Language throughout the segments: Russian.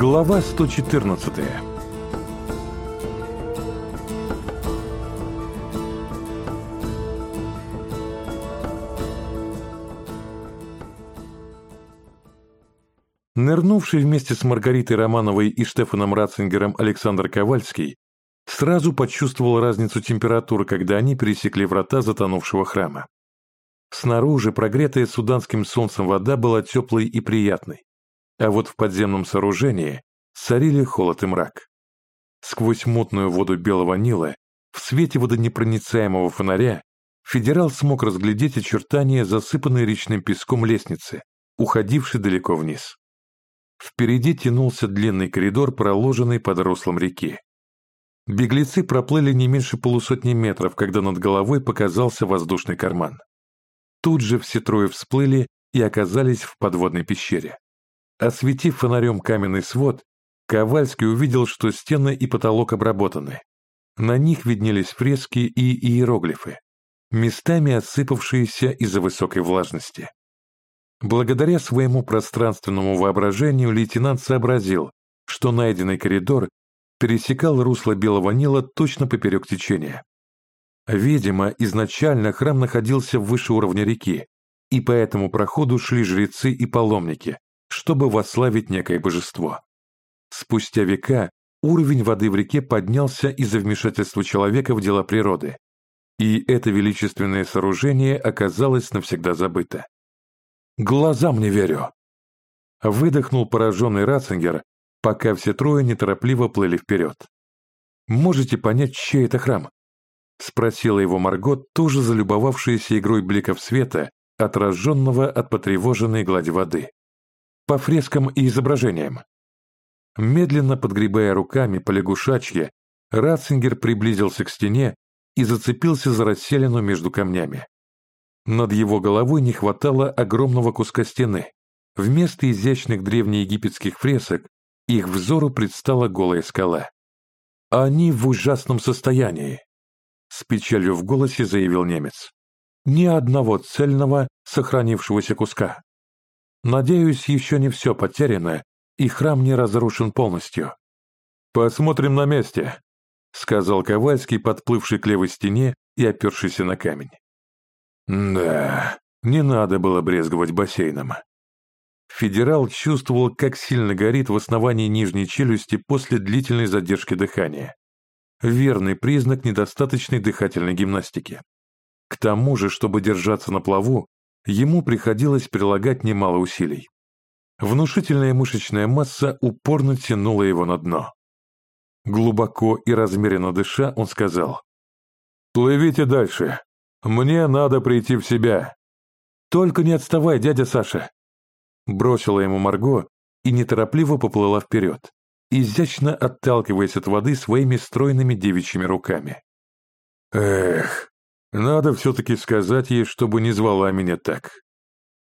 Глава 114 Нырнувший вместе с Маргаритой Романовой и Штефаном Ратцингером Александр Ковальский сразу почувствовал разницу температуры, когда они пересекли врата затонувшего храма. Снаружи прогретая суданским солнцем вода была теплой и приятной, а вот в подземном сооружении царили холод и мрак. Сквозь мутную воду белого Нила, в свете водонепроницаемого фонаря, федерал смог разглядеть очертания засыпанной речным песком лестницы, уходившей далеко вниз. Впереди тянулся длинный коридор, проложенный под руслом реки. Беглецы проплыли не меньше полусотни метров, когда над головой показался воздушный карман. Тут же все трое всплыли и оказались в подводной пещере. Осветив фонарем каменный свод, Ковальский увидел, что стены и потолок обработаны. На них виднелись фрески и иероглифы, местами осыпавшиеся из-за высокой влажности. Благодаря своему пространственному воображению лейтенант сообразил, что найденный коридор пересекал русло Белого Нила точно поперек течения. Видимо, изначально храм находился выше уровня реки, и по этому проходу шли жрецы и паломники, чтобы восславить некое божество. Спустя века уровень воды в реке поднялся из-за вмешательства человека в дела природы, и это величественное сооружение оказалось навсегда забыто. «Глазам не верю!» Выдохнул пораженный Ратцингер, пока все трое неторопливо плыли вперед. «Можете понять, чей это храм?» Спросила его Маргот, тоже залюбовавшаяся игрой бликов света, отраженного от потревоженной глади воды по фрескам и изображениям. Медленно подгребая руками по лягушачье, Ратцингер приблизился к стене и зацепился за расселину между камнями. Над его головой не хватало огромного куска стены. Вместо изящных древнеегипетских фресок их взору предстала голая скала. «Они в ужасном состоянии», — с печалью в голосе заявил немец. «Ни одного цельного, сохранившегося куска». Надеюсь, еще не все потеряно, и храм не разрушен полностью. «Посмотрим на месте», — сказал Ковальский, подплывший к левой стене и опершийся на камень. «Да, не надо было брезговать бассейном». Федерал чувствовал, как сильно горит в основании нижней челюсти после длительной задержки дыхания. Верный признак недостаточной дыхательной гимнастики. К тому же, чтобы держаться на плаву, ему приходилось прилагать немало усилий. Внушительная мышечная масса упорно тянула его на дно. Глубоко и размеренно дыша, он сказал, «Плывите дальше. Мне надо прийти в себя». «Только не отставай, дядя Саша!» Бросила ему Марго и неторопливо поплыла вперед, изящно отталкиваясь от воды своими стройными девичьими руками. «Эх, надо все-таки сказать ей, чтобы не звала меня так.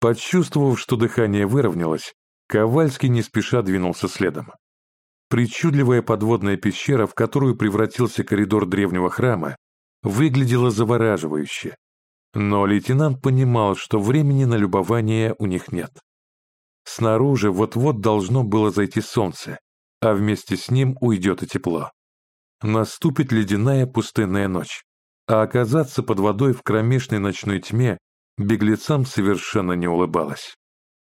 Почувствовав, что дыхание выровнялось, Ковальский не спеша двинулся следом. Причудливая подводная пещера, в которую превратился коридор древнего храма, выглядела завораживающе. Но лейтенант понимал, что времени на любование у них нет. Снаружи вот-вот должно было зайти солнце, а вместе с ним уйдет и тепло. Наступит ледяная пустынная ночь а оказаться под водой в кромешной ночной тьме беглецам совершенно не улыбалось.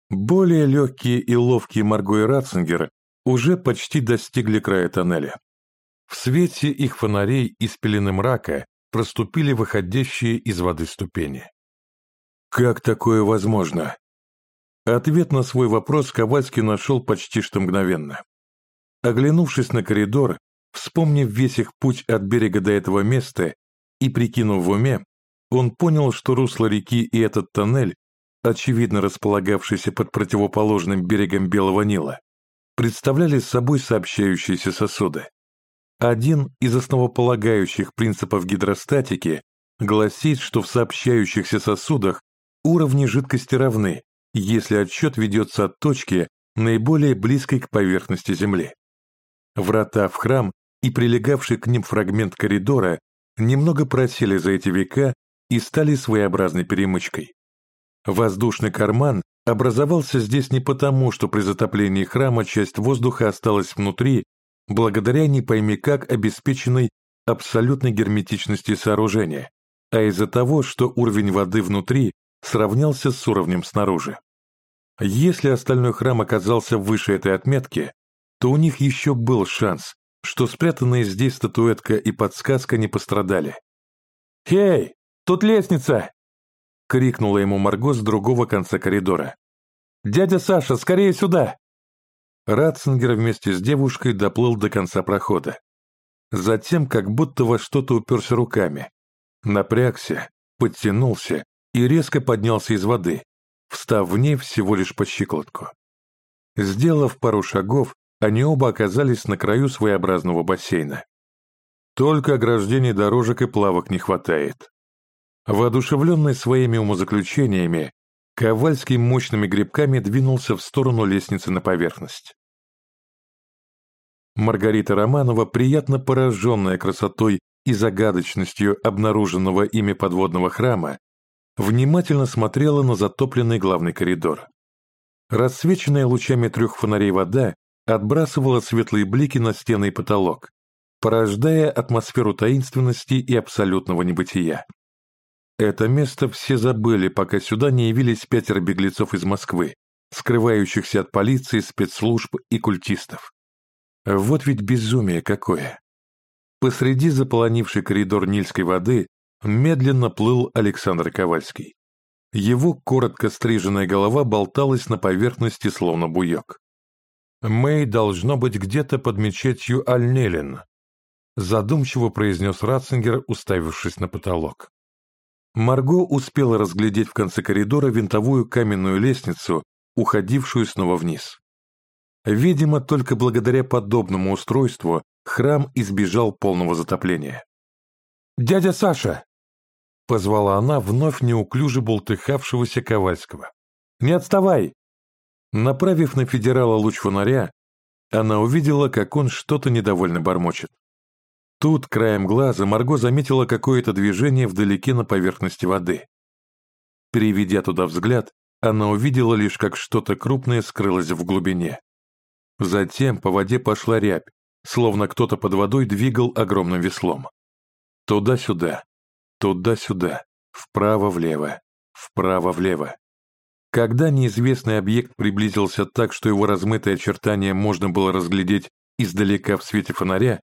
Более легкие и ловкие Марго и Ратцингер уже почти достигли края тоннеля. В свете их фонарей из пелены мрака проступили выходящие из воды ступени. «Как такое возможно?» Ответ на свой вопрос Ковальский нашел почти что мгновенно. Оглянувшись на коридор, вспомнив весь их путь от берега до этого места и прикинув в уме, он понял, что русло реки и этот тоннель, очевидно располагавшийся под противоположным берегом Белого Нила, представляли собой сообщающиеся сосуды. Один из основополагающих принципов гидростатики гласит, что в сообщающихся сосудах уровни жидкости равны, если отсчет ведется от точки, наиболее близкой к поверхности Земли. Врата в храм и прилегавший к ним фрагмент коридора немного просели за эти века и стали своеобразной перемычкой. Воздушный карман образовался здесь не потому, что при затоплении храма часть воздуха осталась внутри, благодаря не пойми как обеспеченной абсолютной герметичности сооружения, а из-за того, что уровень воды внутри сравнялся с уровнем снаружи. Если остальной храм оказался выше этой отметки, то у них еще был шанс, что спрятанные здесь статуэтка и подсказка не пострадали. «Хей, тут лестница!» — крикнула ему Марго с другого конца коридора. «Дядя Саша, скорее сюда!» Ратцингер вместе с девушкой доплыл до конца прохода. Затем как будто во что-то уперся руками. Напрягся, подтянулся и резко поднялся из воды, встав в ней всего лишь под щекотку. Сделав пару шагов, они оба оказались на краю своеобразного бассейна. Только ограждений дорожек и плавок не хватает. Воодушевленный своими умозаключениями, Ковальский мощными грибками двинулся в сторону лестницы на поверхность. Маргарита Романова, приятно пораженная красотой и загадочностью обнаруженного ими подводного храма, внимательно смотрела на затопленный главный коридор. Рассвеченная лучами трех фонарей вода отбрасывала светлые блики на стены и потолок, порождая атмосферу таинственности и абсолютного небытия. Это место все забыли, пока сюда не явились пятеро беглецов из Москвы, скрывающихся от полиции, спецслужб и культистов. Вот ведь безумие какое! Посреди заполонившей коридор Нильской воды медленно плыл Александр Ковальский. Его коротко стриженная голова болталась на поверхности, словно буек. «Мэй должно быть где-то под мечетью Альнелин», задумчиво произнес Ратцингер, уставившись на потолок. Марго успела разглядеть в конце коридора винтовую каменную лестницу, уходившую снова вниз. Видимо, только благодаря подобному устройству храм избежал полного затопления. «Дядя Саша!» — позвала она вновь неуклюже болтыхавшегося Ковальского. «Не отставай!» Направив на федерала луч фонаря, она увидела, как он что-то недовольно бормочет. Тут, краем глаза, Марго заметила какое-то движение вдалеке на поверхности воды. Переведя туда взгляд, она увидела лишь, как что-то крупное скрылось в глубине. Затем по воде пошла рябь, словно кто-то под водой двигал огромным веслом. Туда-сюда, туда-сюда, вправо-влево, вправо-влево. Когда неизвестный объект приблизился так, что его размытые очертания можно было разглядеть издалека в свете фонаря,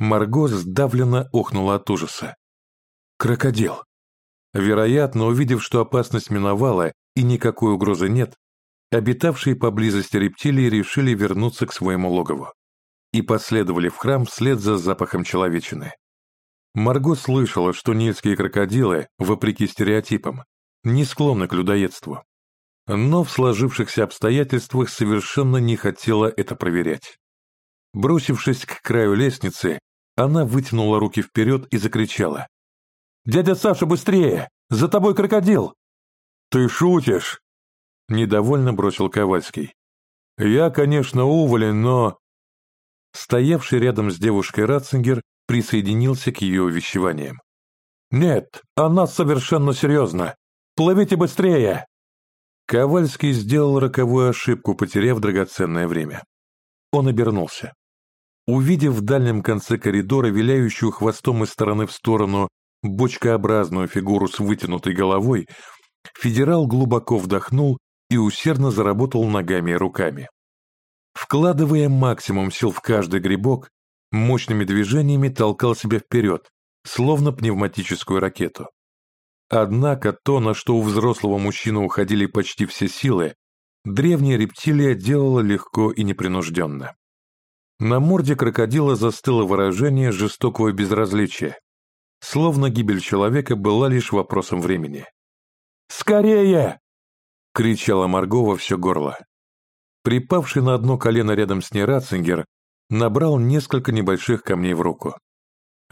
Марго сдавленно охнула от ужаса. «Крокодил!» Вероятно, увидев, что опасность миновала и никакой угрозы нет, обитавшие поблизости рептилии решили вернуться к своему логову и последовали в храм вслед за запахом человечины. Марго слышала, что нильские крокодилы, вопреки стереотипам, не склонны к людоедству. Но в сложившихся обстоятельствах совершенно не хотела это проверять. Бросившись к краю лестницы, она вытянула руки вперед и закричала. «Дядя Саша, быстрее! За тобой крокодил!» «Ты шутишь?» Недовольно бросил Ковальский. «Я, конечно, уволен, но...» Стоявший рядом с девушкой Ратцингер присоединился к ее увещеваниям. «Нет, она совершенно серьезно! Плывите быстрее!» Ковальский сделал роковую ошибку, потеряв драгоценное время. Он обернулся. Увидев в дальнем конце коридора виляющую хвостом из стороны в сторону бочкообразную фигуру с вытянутой головой, федерал глубоко вдохнул и усердно заработал ногами и руками. Вкладывая максимум сил в каждый грибок, мощными движениями толкал себя вперед, словно пневматическую ракету. Однако то, на что у взрослого мужчины уходили почти все силы, древняя рептилия делала легко и непринужденно. На морде крокодила застыло выражение жестокого безразличия, словно гибель человека была лишь вопросом времени. «Скорее!» — кричала Марго во все горло. Припавший на одно колено рядом с ней Ратцингер набрал несколько небольших камней в руку.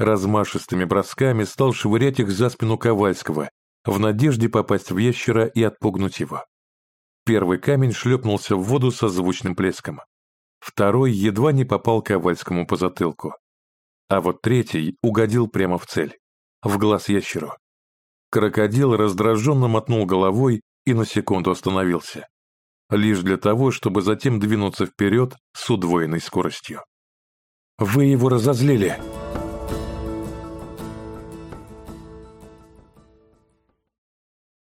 Размашистыми бросками стал швырять их за спину Ковальского, в надежде попасть в ящера и отпугнуть его. Первый камень шлепнулся в воду со звучным плеском. Второй едва не попал Ковальскому по затылку. А вот третий угодил прямо в цель, в глаз ящеру. Крокодил раздраженно мотнул головой и на секунду остановился. лишь для того, чтобы затем двинуться вперед с удвоенной скоростью. «Вы его разозлили!»